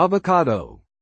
Avocado.